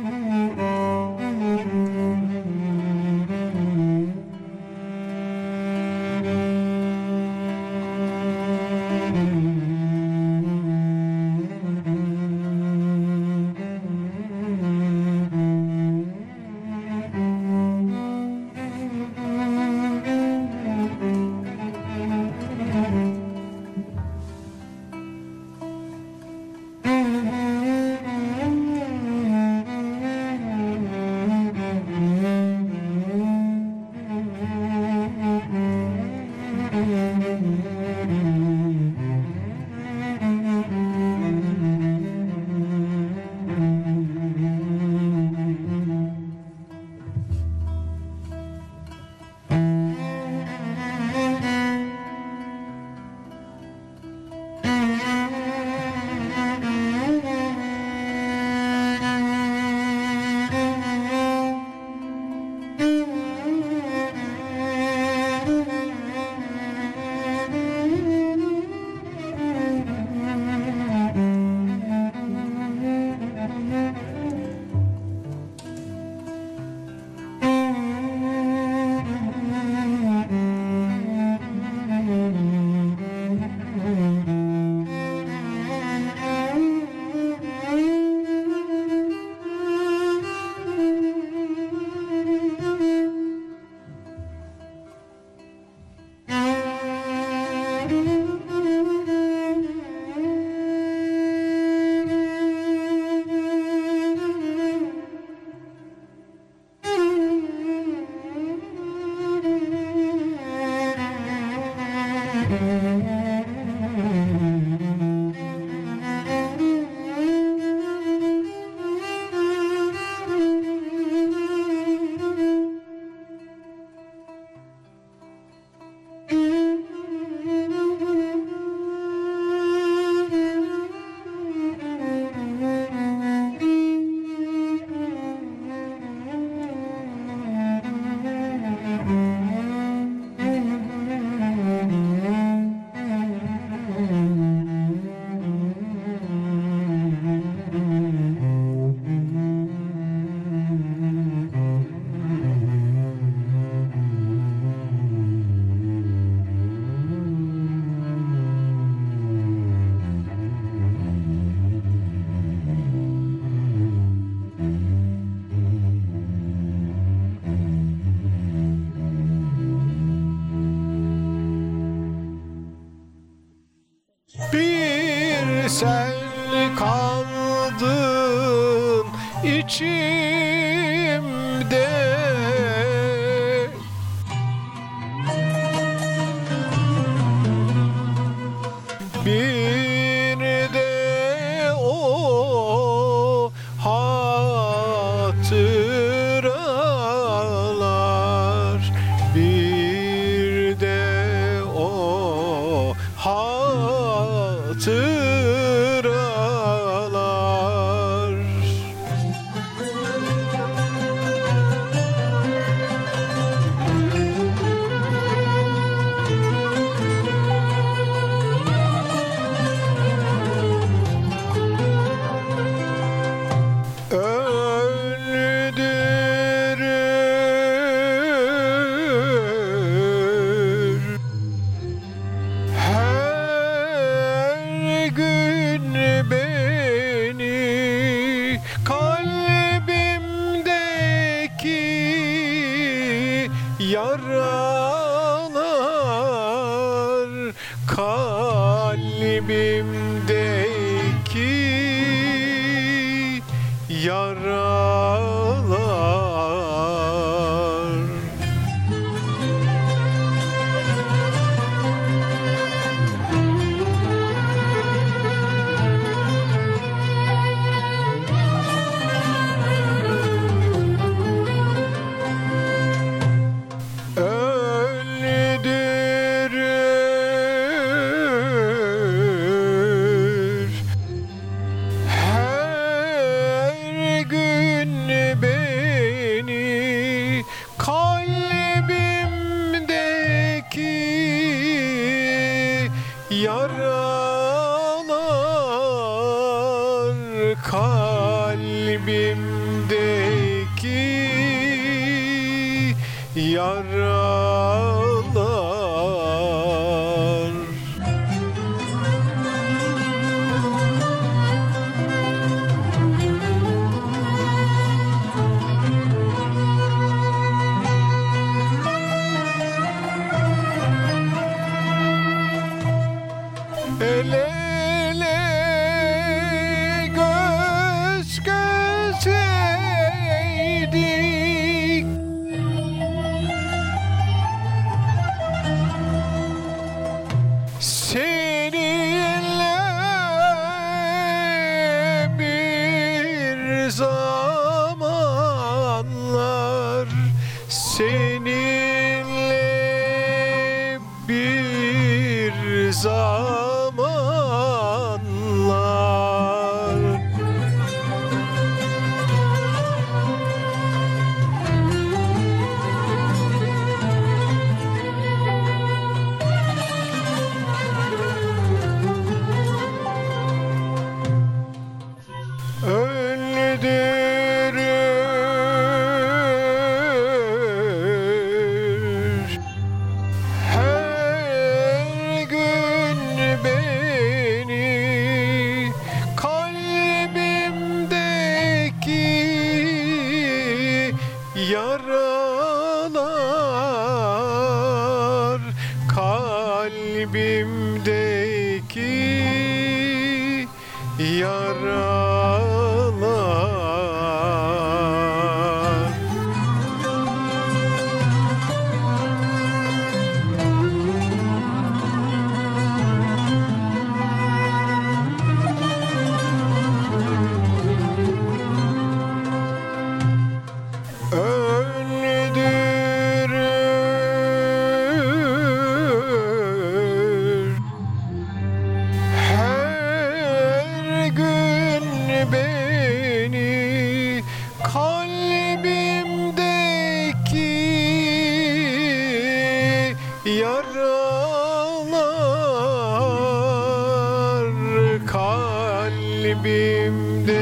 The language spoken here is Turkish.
Bir sen kaldın içimde. Bir yaralar kalbimdeki yaralar yaralar zamanlar Seninle yaralar beni kalbimdeki yaralar kalbimdeki